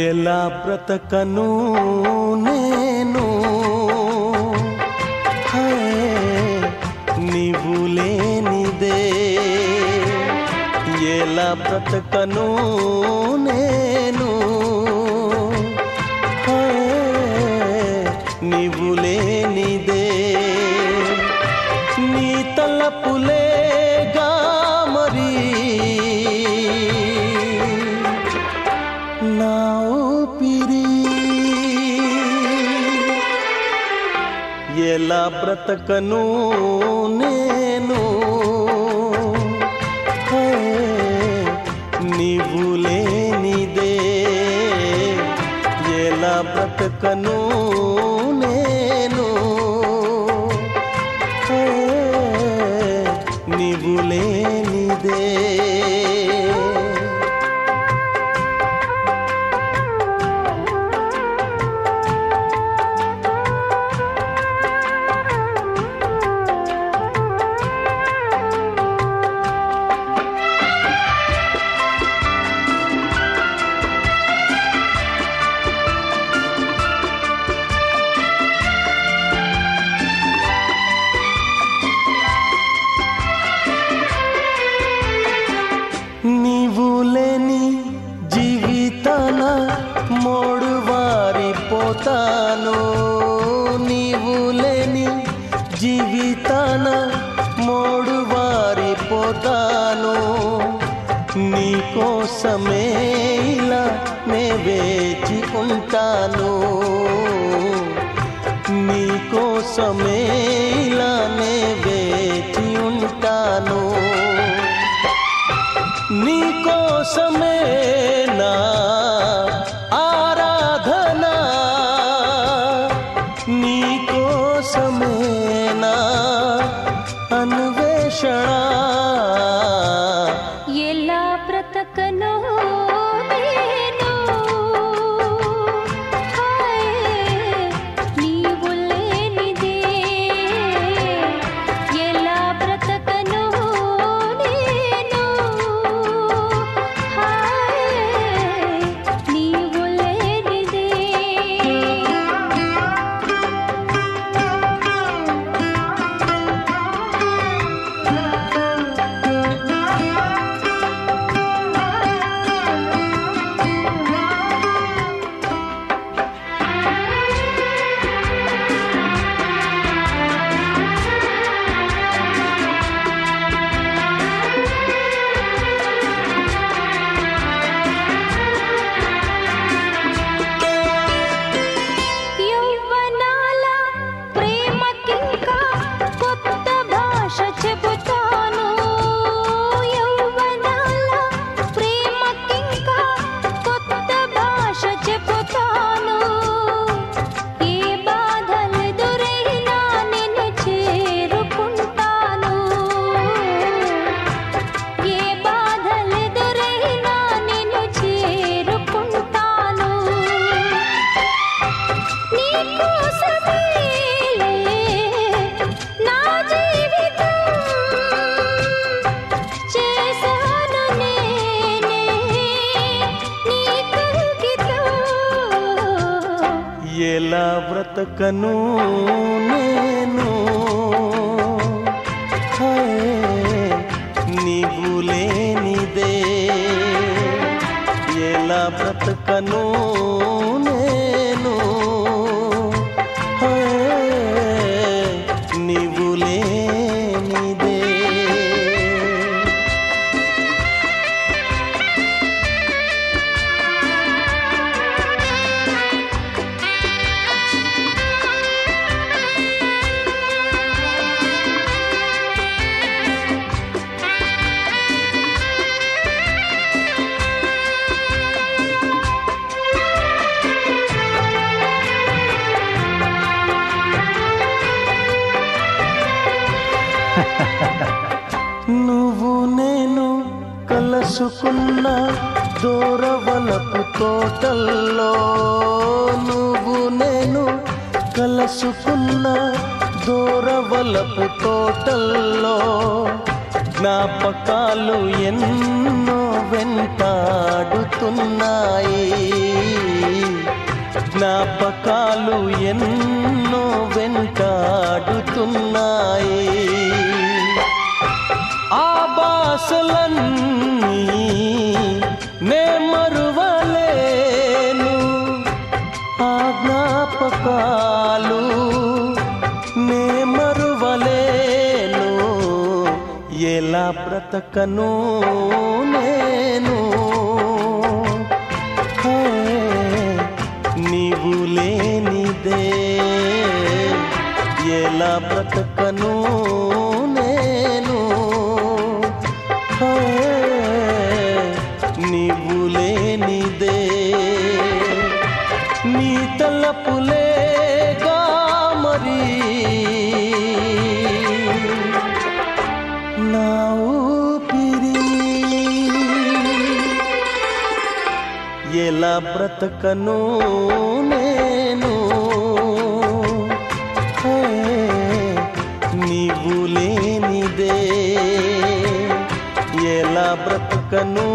ఎలా బ్రతకను నేను? నీవు లేనిదే ఎలా బ్రతకను నేను? నీవు లేనిదే నీ తలపులే ఎలా బ్రతకను నేను? నీవు లేనిదే ఎలా బ్రతకను జీవితాన మోడు వారిపోతాను నీ కోసమే ఇలా నే వేచి ఉంటాను. నీ ఎలా బ్రతకను నేను? నీవు లేనిదే ఎలా బ్రతకను నేను? నీవు లేని కలసుకున్న దూరవలపు తోటల్లో నువ్వు నేను కలసుకున్న దూరవలపు తోటల్లో జ్ఞాపకాలు ఎన్నో వెంటాడుతున్నాయి. జ్ఞాపకాలు ఎన్నో వెంటాడుతున్నాయి. ఆ బాసలన్నీ ఎలా బ్రతకను నేను? నీవు లేనిదే ఎలా బ్రతకను నేను? నీవు లేనిదే నీ తలపులేగా మరి నా ఊపిరి ఎలా బ్రతకను నేను? నీవు లేనిదే. ఎలా బ్రతకను